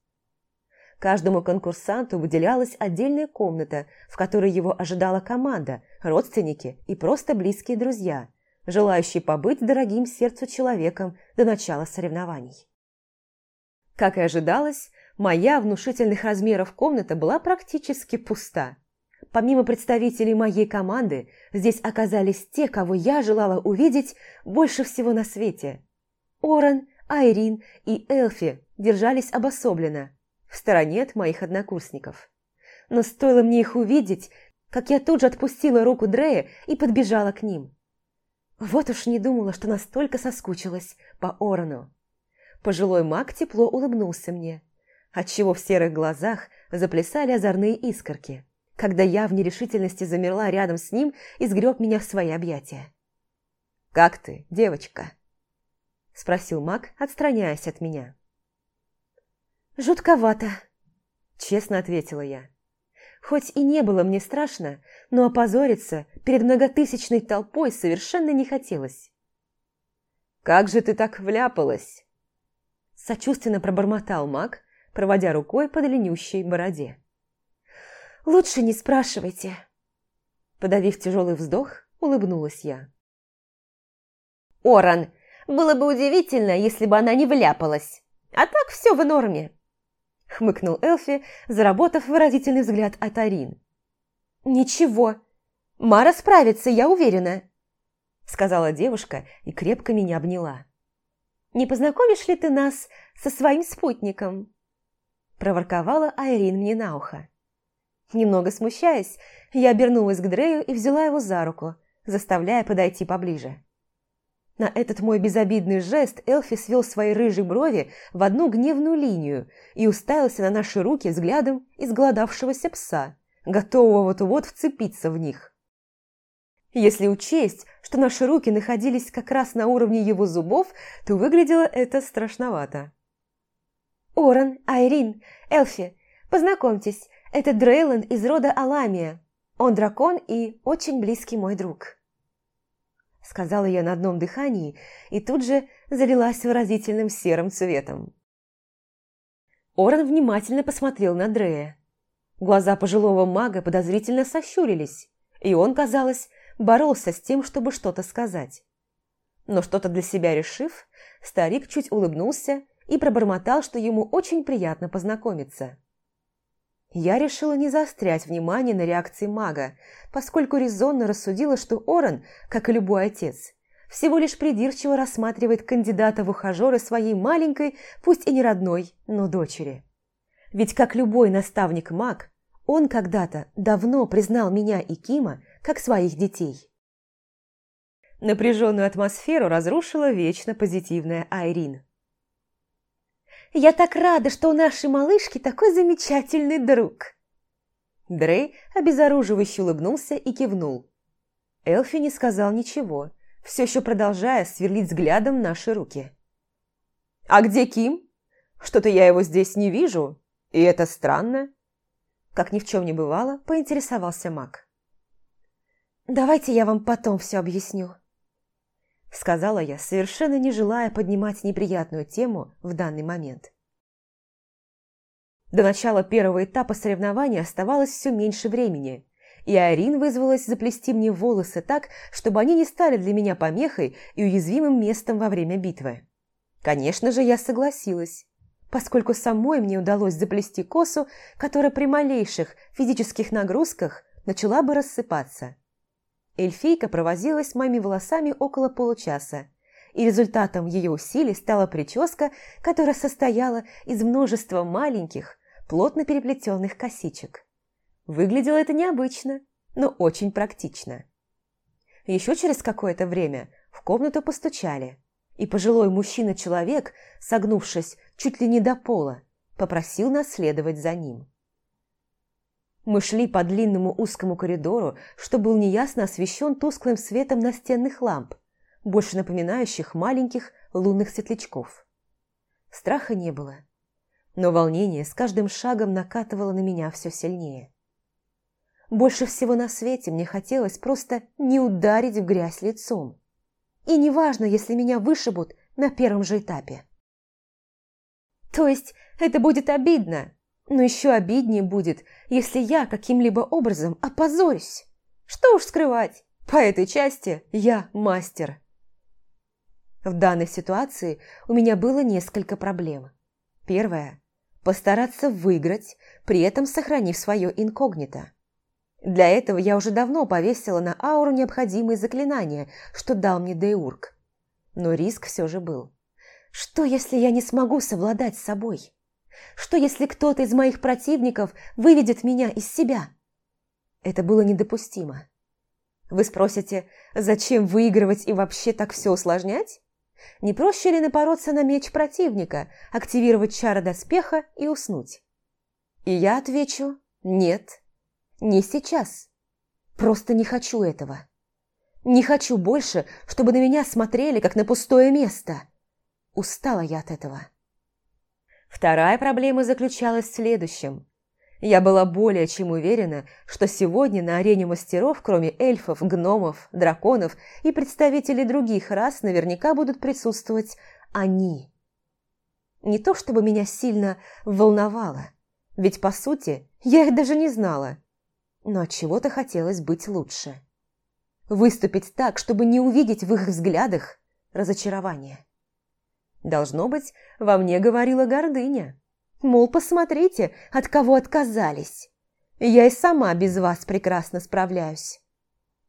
Speaker 1: Каждому конкурсанту выделялась отдельная комната, в которой его ожидала команда, родственники и просто близкие друзья, желающие побыть дорогим сердцу человеком до начала соревнований. Как и ожидалось, моя внушительных размеров комната была практически пуста. Помимо представителей моей команды, здесь оказались те, кого я желала увидеть больше всего на свете. Оран, Айрин и Элфи держались обособленно, в стороне от моих однокурсников. Но стоило мне их увидеть, как я тут же отпустила руку Дрея и подбежала к ним. Вот уж не думала, что настолько соскучилась по Орану. Пожилой маг тепло улыбнулся мне, отчего в серых глазах заплясали озорные искорки, когда я в нерешительности замерла рядом с ним и сгреб меня в свои объятия. «Как ты, девочка?» – спросил маг, отстраняясь от меня.
Speaker 2: «Жутковато», –
Speaker 1: честно ответила я. Хоть и не было мне страшно, но опозориться перед многотысячной толпой совершенно не хотелось. «Как же ты так вляпалась?» Сочувственно пробормотал маг, проводя рукой по длиннющей бороде.
Speaker 2: «Лучше не спрашивайте».
Speaker 1: Подавив тяжелый вздох, улыбнулась я.
Speaker 2: «Оран, было бы удивительно, если бы она не вляпалась. А так все в норме», — хмыкнул Элфи, заработав выразительный взгляд от Арин. «Ничего, Мара справится, я уверена», — сказала девушка и крепко меня обняла. «Не познакомишь ли ты нас со своим спутником?» проворковала Айрин мне на ухо. Немного смущаясь, я обернулась к Дрею и взяла его за руку, заставляя подойти поближе. На этот мой безобидный жест Элфи свел свои рыжие брови в одну гневную линию и уставился на наши руки взглядом изголодавшегося пса, готового вот-вот вцепиться в них. Если учесть, что наши руки находились как раз на уровне его зубов, то выглядело это страшновато. «Оран, Айрин, Элфи, познакомьтесь, это Дрейланд из рода Аламия. Он дракон и очень близкий мой друг». Сказала я на одном дыхании и тут же залилась выразительным серым цветом.
Speaker 1: Оран внимательно посмотрел на Дрея. Глаза пожилого мага подозрительно сощурились, и он, казалось, боролся с тем, чтобы что-то сказать. Но что-то для себя решив, старик чуть улыбнулся и пробормотал, что ему очень приятно познакомиться. Я решила не заострять внимание на реакции мага, поскольку резонно рассудила, что Оран, как и любой отец, всего лишь придирчиво рассматривает кандидата в ухажеры своей маленькой, пусть и не родной, но дочери. Ведь как любой наставник-маг, он когда-то давно признал меня и Кима как своих детей. Напряженную атмосферу разрушила вечно позитивная Айрин.
Speaker 2: Я так рада, что у нашей малышки такой замечательный друг!»
Speaker 1: Дрей обезоруживающе улыбнулся и кивнул. Элфи не сказал ничего, все еще продолжая сверлить взглядом наши руки. «А где Ким? Что-то я его здесь не вижу, и это странно!» Как ни в чем не бывало, поинтересовался маг.
Speaker 2: «Давайте я вам потом все объясню»,
Speaker 1: сказала я, совершенно не желая поднимать неприятную тему в данный момент. До начала первого этапа соревнования оставалось все меньше времени, и Арин вызвалась заплести мне волосы так, чтобы они не стали для меня помехой и уязвимым местом во время битвы. Конечно же, я согласилась, поскольку самой мне удалось заплести косу, которая при малейших физических нагрузках начала бы рассыпаться. Эльфийка провозилась с моими волосами около получаса, и результатом ее усилий стала прическа, которая состояла из множества маленьких, плотно переплетенных косичек. Выглядело это необычно, но очень практично. Еще через какое-то время в комнату постучали, и пожилой мужчина-человек, согнувшись чуть ли не до пола, попросил нас следовать за ним. Мы шли по длинному узкому коридору, что был неясно освещен тусклым светом настенных ламп, больше напоминающих маленьких лунных светлячков. Страха не было, но волнение с каждым шагом накатывало на меня все сильнее. Больше всего на свете мне хотелось просто не ударить в грязь лицом. И неважно, если меня вышибут на первом же этапе. То есть это будет обидно, но еще обиднее будет, если я каким-либо образом опозорюсь. Что уж скрывать, по этой части я мастер. В данной ситуации у меня было несколько проблем. Первое – постараться выиграть, при этом сохранив свое инкогнито. Для этого я уже давно повесила на ауру необходимые заклинания, что дал мне Деург. Но риск все же был. Что, если я не смогу совладать с собой? Что, если кто-то из моих противников выведет меня из себя? Это было недопустимо. Вы спросите, зачем выигрывать и вообще так все усложнять? Не проще ли напороться на меч противника, активировать чары доспеха и уснуть? И я отвечу «нет, не сейчас. Просто не хочу этого. Не хочу больше, чтобы на меня смотрели, как на пустое место. Устала я от этого». Вторая проблема заключалась в следующем. Я была более чем уверена, что сегодня на арене мастеров, кроме эльфов, гномов, драконов и представителей других рас, наверняка будут присутствовать они.
Speaker 2: Не то чтобы меня сильно волновало, ведь, по сути, я их даже не знала. Но от чего то хотелось быть лучше. Выступить так, чтобы не увидеть в их взглядах разочарование. Должно быть, во мне говорила гордыня. Мол, посмотрите, от кого отказались. Я и сама без вас прекрасно справляюсь.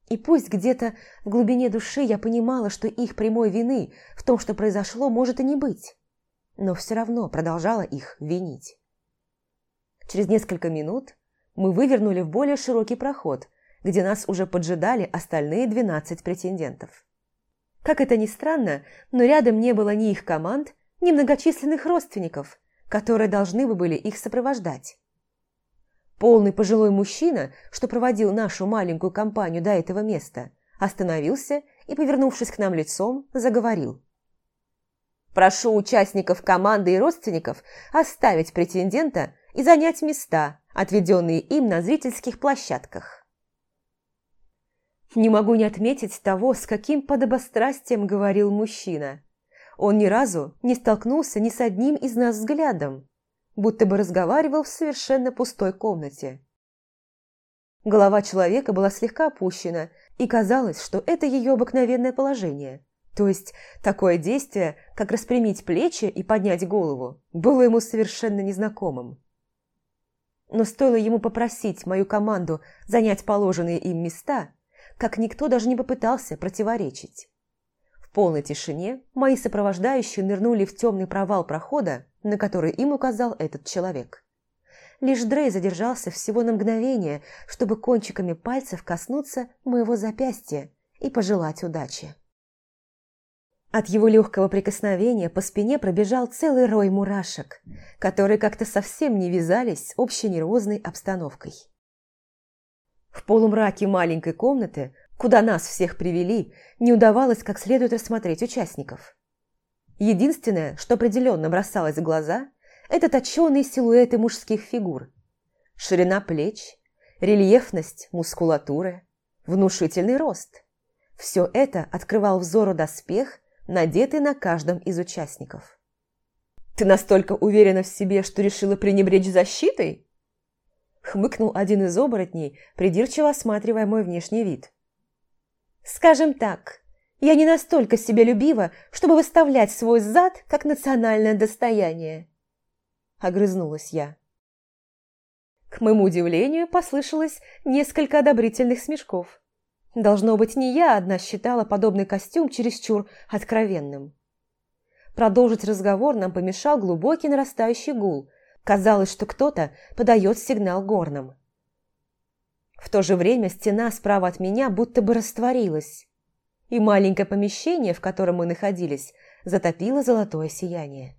Speaker 2: И пусть где-то в глубине души я понимала, что их прямой вины в том, что произошло, может и не быть, но все равно продолжала их винить. Через несколько минут мы вывернули в более широкий проход, где нас уже поджидали остальные 12 претендентов. Как это ни странно, но рядом не было ни их команд, ни многочисленных родственников, которые должны бы были их сопровождать. Полный пожилой мужчина, что проводил нашу маленькую компанию до этого места, остановился и, повернувшись к нам лицом, заговорил. «Прошу участников команды и родственников оставить претендента и занять места, отведенные им на зрительских площадках». Не могу не отметить того, с каким подобострастием говорил мужчина. Он ни разу не столкнулся ни с одним из нас взглядом, будто бы разговаривал в совершенно пустой комнате. Голова человека была слегка опущена, и казалось, что это ее обыкновенное положение. То есть такое действие, как распрямить плечи и поднять голову, было ему совершенно незнакомым. Но стоило ему попросить мою команду занять положенные им места, как никто даже не попытался противоречить полной тишине мои сопровождающие нырнули в темный провал прохода, на который им указал этот человек. Лишь Дрей задержался всего на мгновение, чтобы кончиками пальцев коснуться моего запястья и пожелать удачи. От его легкого прикосновения по спине пробежал целый рой мурашек, которые как-то совсем не вязались с общей нервозной обстановкой. В полумраке маленькой комнаты куда нас всех привели, не удавалось как следует рассмотреть участников. Единственное, что определенно бросалось в глаза, это точеные силуэты мужских фигур. Ширина плеч, рельефность мускулатуры, внушительный рост. Все это открывал взору доспех, надетый на каждом из участников. «Ты настолько уверена в себе, что решила пренебречь защитой?» Хмыкнул один из оборотней, придирчиво осматривая мой внешний вид. Скажем так, я не настолько себялюбива, чтобы выставлять свой зад как национальное достояние. Огрызнулась я. К моему удивлению, послышалось несколько одобрительных смешков. Должно быть, не я одна считала подобный костюм чересчур откровенным. Продолжить разговор нам помешал глубокий нарастающий гул. Казалось, что кто-то подает сигнал горным. В то же время стена справа от меня будто бы растворилась, и маленькое помещение, в котором мы находились, затопило золотое сияние.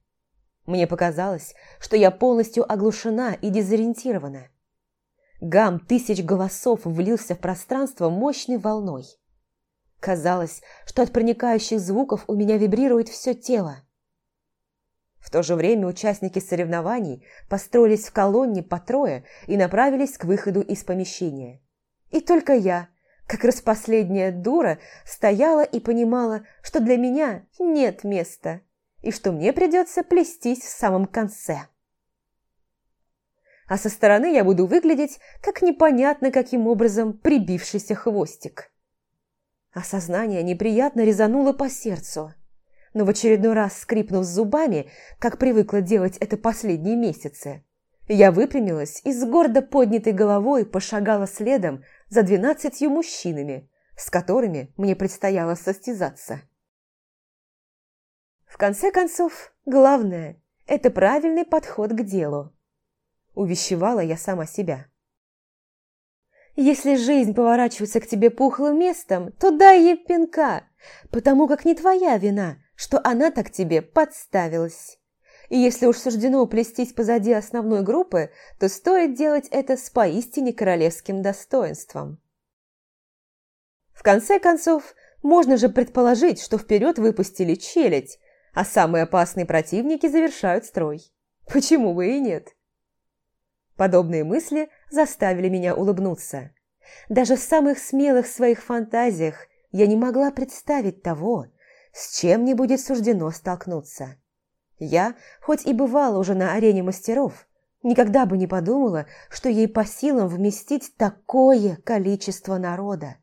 Speaker 2: Мне показалось, что я полностью оглушена и дезориентирована. Гам тысяч голосов влился в пространство мощной волной. Казалось, что от проникающих звуков у меня вибрирует все тело. В то же время участники соревнований построились в колонне по трое и направились к выходу из помещения. И только я, как распоследняя дура, стояла и понимала, что для меня нет места и что мне придется плестись в самом конце. А со стороны я буду выглядеть, как непонятно каким образом прибившийся хвостик. Осознание неприятно резануло по сердцу – но в очередной раз скрипнув зубами, как привыкла делать это последние месяцы, я выпрямилась и с гордо поднятой головой пошагала следом за двенадцатью мужчинами, с которыми мне предстояло состязаться. В конце концов, главное – это правильный подход к делу. Увещевала я сама себя. Если жизнь поворачивается к тебе пухлым местом, то дай ей пинка, потому как не твоя вина, что она так тебе подставилась. И если уж суждено плестись позади основной группы, то стоит делать это с поистине королевским достоинством. В конце концов, можно же предположить, что вперед выпустили челядь, а самые опасные противники завершают строй. Почему бы и нет? Подобные мысли заставили меня улыбнуться. Даже в самых смелых своих фантазиях я не могла представить того, с чем не будет суждено столкнуться. Я, хоть и бывала уже на арене мастеров, никогда бы не подумала, что ей по силам вместить такое количество народа.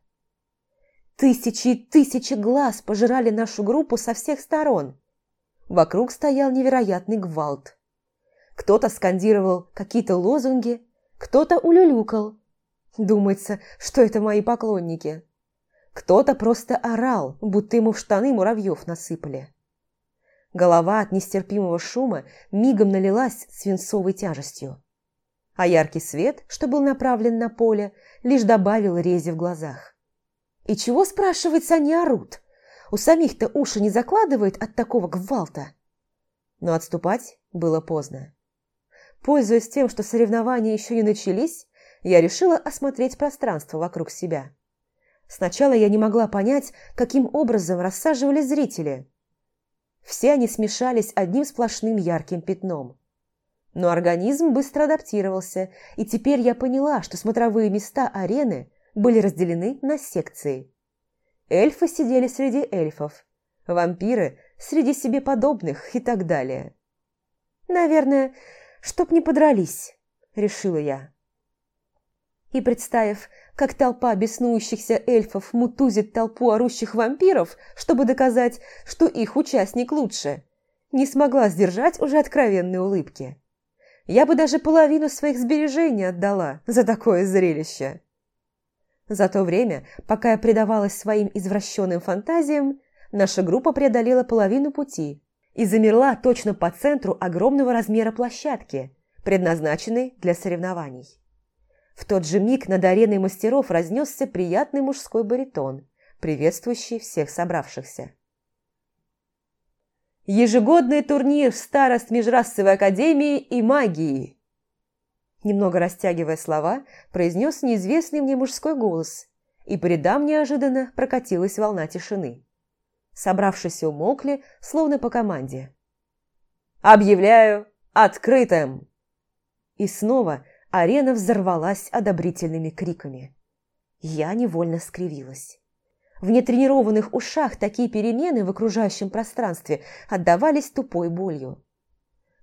Speaker 2: Тысячи и тысячи глаз пожирали нашу группу со всех сторон. Вокруг стоял невероятный гвалт. Кто-то скандировал какие-то лозунги, кто-то улюлюкал. Думается, что это мои поклонники. Кто-то просто орал, будто ему в штаны муравьев насыпали. Голова от нестерпимого шума мигом налилась свинцовой тяжестью. А яркий свет, что был направлен на поле, лишь добавил рези в глазах. И чего, спрашивается, они орут? У самих-то уши не закладывает от такого гвалта. Но отступать было поздно. Пользуясь тем, что соревнования еще не начались, я решила осмотреть пространство вокруг себя. Сначала я не могла понять, каким образом рассаживались зрители. Все они смешались одним сплошным ярким пятном. Но организм быстро адаптировался, и теперь я поняла, что смотровые места арены были разделены на секции. Эльфы сидели среди эльфов, вампиры среди себе подобных и так далее. «Наверное, чтоб не подрались», – решила я. И представив, как толпа беснующихся эльфов мутузит толпу орущих вампиров, чтобы доказать, что их участник лучше, не смогла сдержать уже откровенные улыбки. Я бы даже половину своих сбережений отдала за такое зрелище. За то время, пока я предавалась своим извращенным фантазиям, наша группа преодолела половину пути и замерла точно по центру огромного размера площадки, предназначенной для соревнований. В тот же миг над ареной мастеров разнесся приятный мужской баритон, приветствующий всех собравшихся. Ежегодный турнир в старост Межрасовой академии и магии. Немного растягивая слова, произнес неизвестный мне мужской голос, и по рядам неожиданно прокатилась волна тишины. Собравшиеся умолкли, словно по команде. «Объявляю открытым!» И снова Арена взорвалась одобрительными криками. Я невольно скривилась. В нетренированных ушах такие перемены в окружающем пространстве отдавались тупой болью.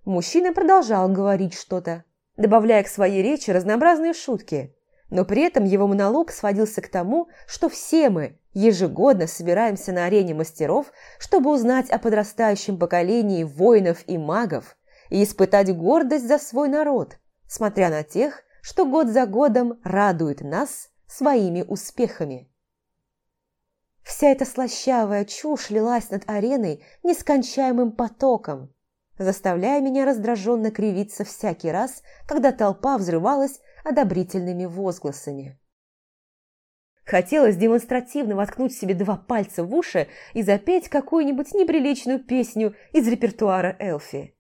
Speaker 2: Мужчина продолжал говорить что-то, добавляя к своей речи разнообразные шутки, но при этом его монолог сводился к тому, что все мы ежегодно собираемся на арене мастеров, чтобы узнать о подрастающем поколении воинов и магов и испытать гордость за свой народ, смотря на тех, что год за годом радуют нас своими успехами. Вся эта слащавая чушь лилась над ареной нескончаемым потоком, заставляя меня раздраженно кривиться всякий раз, когда толпа взрывалась одобрительными возгласами. Хотелось демонстративно воткнуть себе два пальца в уши и запеть какую-нибудь неприличную песню из репертуара Элфи.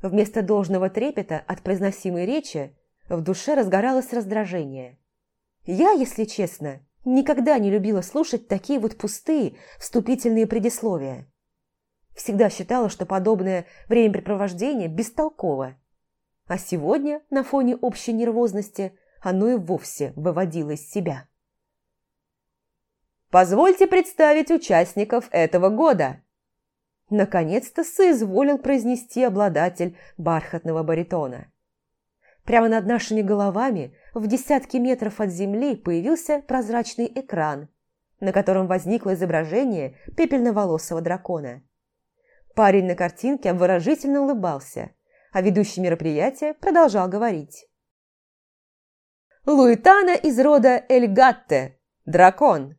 Speaker 2: Вместо должного трепета от произносимой речи в душе разгоралось раздражение. Я, если честно, никогда не любила слушать такие вот пустые вступительные предисловия. Всегда считала, что подобное времяпрепровождение бестолково. А сегодня, на фоне общей нервозности, оно и вовсе выводило из себя. «Позвольте представить участников этого года», Наконец-то соизволил произнести обладатель бархатного баритона. Прямо над нашими головами, в десятки метров от земли, появился прозрачный экран, на котором возникло изображение пепельноволосого дракона. Парень на картинке обворожительно улыбался, а ведущий мероприятия продолжал говорить. «Луитана из рода Эльгатте, дракон,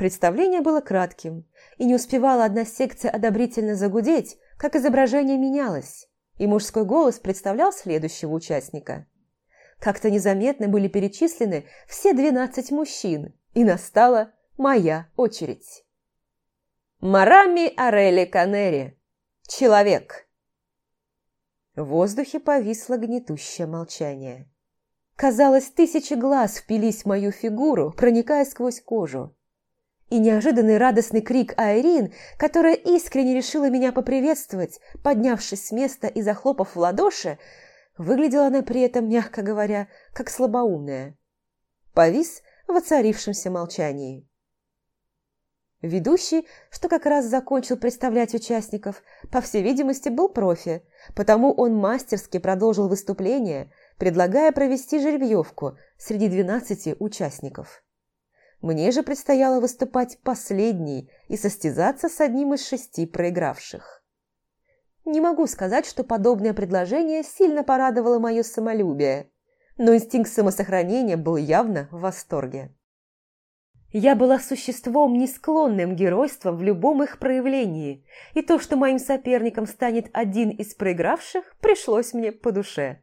Speaker 2: Представление было кратким, и не успевала одна секция одобрительно загудеть, как изображение менялось, и мужской голос представлял следующего участника. Как-то незаметно были перечислены все двенадцать мужчин, и настала моя очередь. Марами Арели Канери. Человек. В воздухе повисло гнетущее молчание. Казалось, тысячи глаз впились в мою фигуру, проникая сквозь кожу и неожиданный радостный крик Айрин, которая искренне решила меня поприветствовать, поднявшись с места и захлопав в ладоши, выглядела она при этом, мягко говоря, как слабоумная. Повис в оцарившемся молчании. Ведущий, что как раз закончил представлять участников, по всей видимости, был профи, потому он мастерски продолжил выступление, предлагая провести жеребьевку среди 12 участников. Мне же предстояло выступать последней и состязаться с одним из шести проигравших. Не могу сказать, что подобное предложение сильно порадовало мое самолюбие, но инстинкт самосохранения был явно в восторге. Я была существом, не склонным геройством в любом их проявлении, и то, что моим соперником станет один из проигравших, пришлось мне по душе.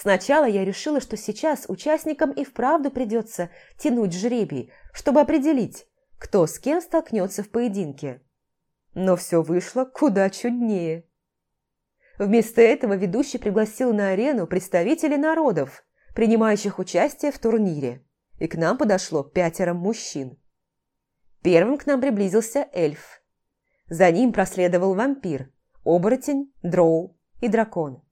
Speaker 2: Сначала я решила, что сейчас участникам и вправду придется тянуть жребий, чтобы определить, кто с кем столкнется в поединке. Но все вышло куда чуднее. Вместо этого ведущий пригласил на арену представителей народов, принимающих участие в турнире и к нам подошло пятеро мужчин. Первым к нам приблизился эльф. За ним проследовал вампир, оборотень, дроу и дракон.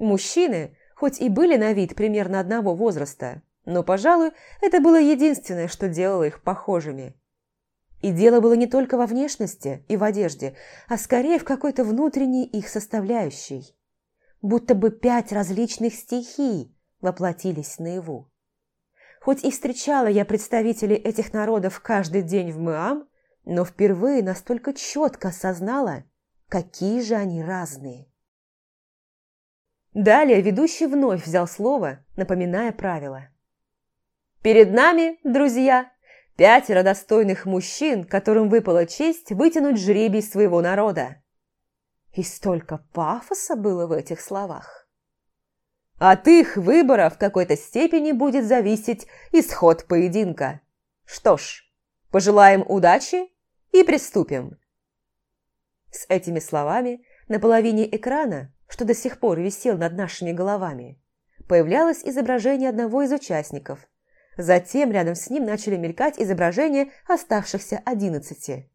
Speaker 2: Мужчины, хоть и были на вид примерно одного возраста, но, пожалуй, это было единственное, что делало их похожими. И дело было не только во внешности и в одежде, а скорее в какой-то внутренней их составляющей. Будто бы пять различных стихий воплотились наяву. Хоть и встречала я представителей этих народов каждый день в Муам, но впервые настолько четко осознала, какие же они разные. Далее ведущий вновь взял слово, напоминая правила. «Перед нами, друзья, пятеро достойных мужчин, которым выпала честь вытянуть жребий своего народа». И столько пафоса было в этих словах. От их выбора в какой-то степени будет зависеть исход поединка. Что ж, пожелаем удачи и приступим. С этими словами на половине экрана, что до сих пор висел над нашими головами, появлялось изображение одного из участников. Затем рядом с ним начали мелькать изображения оставшихся одиннадцати.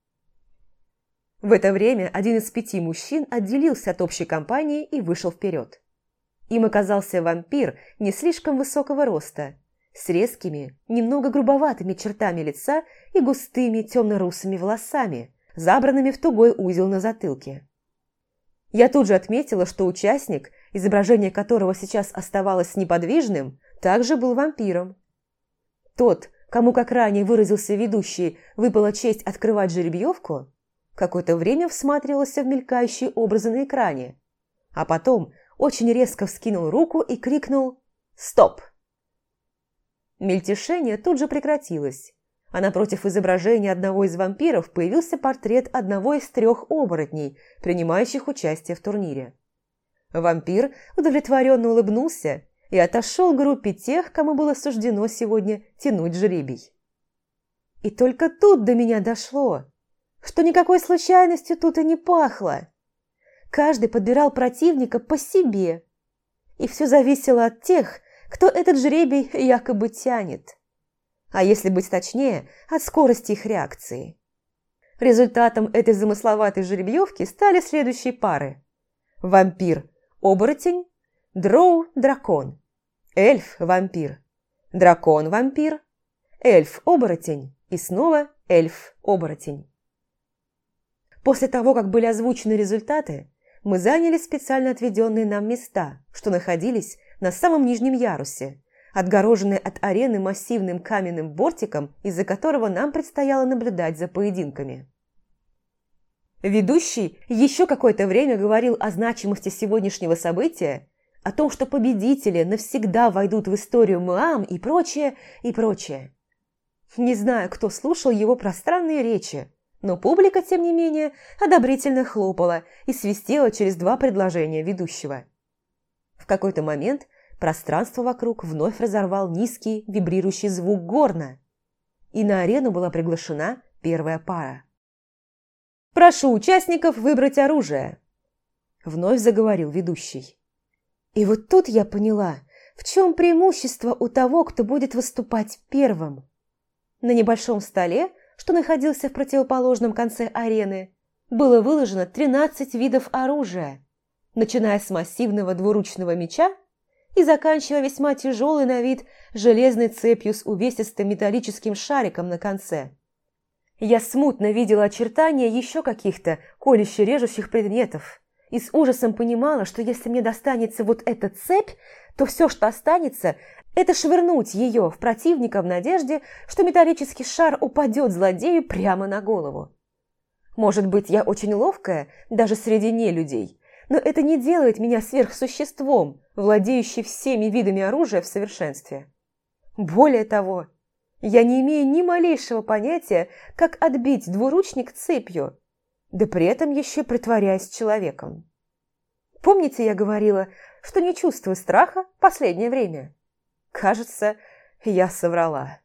Speaker 2: В это время один из пяти мужчин отделился от общей компании и вышел вперед. Им оказался вампир не слишком высокого роста, с резкими, немного грубоватыми чертами лица и густыми темно-русыми волосами, забранными в тугой узел на затылке. Я тут же отметила, что участник, изображение которого сейчас оставалось неподвижным, также был вампиром. Тот, кому, как ранее выразился ведущий, выпала честь открывать жеребьевку, какое-то время всматривался в мелькающие образы на экране, а потом очень резко вскинул руку и крикнул «Стоп!». Мельтешение тут же прекратилось, а напротив изображения одного из вампиров появился портрет одного из трех оборотней, принимающих участие в турнире. Вампир удовлетворенно улыбнулся и отошел к группе тех, кому было суждено сегодня тянуть жребий. И только тут до меня дошло, что никакой случайностью тут и не пахло. Каждый подбирал противника по себе. И все зависело от тех, кто этот жребий якобы тянет. А если быть точнее, от скорости их реакции. Результатом этой замысловатой жеребьевки стали следующие пары. Вампир-оборотень, дроу-дракон, эльф-вампир, дракон-вампир, эльф-оборотень и снова эльф-оборотень. После того, как были озвучены результаты, мы заняли специально отведенные нам места, что находились на самом нижнем ярусе, отгороженные от арены массивным каменным бортиком, из-за которого нам предстояло наблюдать за поединками. Ведущий еще какое-то время говорил о значимости сегодняшнего события, о том, что победители навсегда войдут в историю МААМ и прочее, и прочее. Не знаю, кто слушал его пространные речи, но публика, тем не менее, одобрительно хлопала и свистела через два предложения ведущего. В какой-то момент пространство вокруг вновь разорвал низкий вибрирующий звук горна, и на арену была приглашена первая пара. «Прошу участников выбрать оружие», – вновь заговорил ведущий. И вот тут я поняла, в чем преимущество у того, кто будет выступать первым. На небольшом столе – что находился в противоположном конце арены, было выложено 13 видов оружия, начиная с массивного двуручного меча и заканчивая весьма тяжелый на вид железной цепью с увесистым металлическим шариком на конце.
Speaker 1: Я смутно видела очертания еще каких-то колюще-режущих предметов и с ужасом понимала, что если мне достанется вот эта цепь, то все, что останется, это швырнуть ее в противника в надежде, что металлический шар упадет злодею прямо на голову. Может быть, я очень ловкая даже среди нелюдей, но это не делает меня сверхсуществом, владеющим всеми видами оружия в совершенстве. Более того, я не имею ни малейшего понятия, как отбить двуручник цепью, да при этом еще притворяясь человеком. Помните, я говорила, что не чувствую страха последнее время? Кажется, я соврала.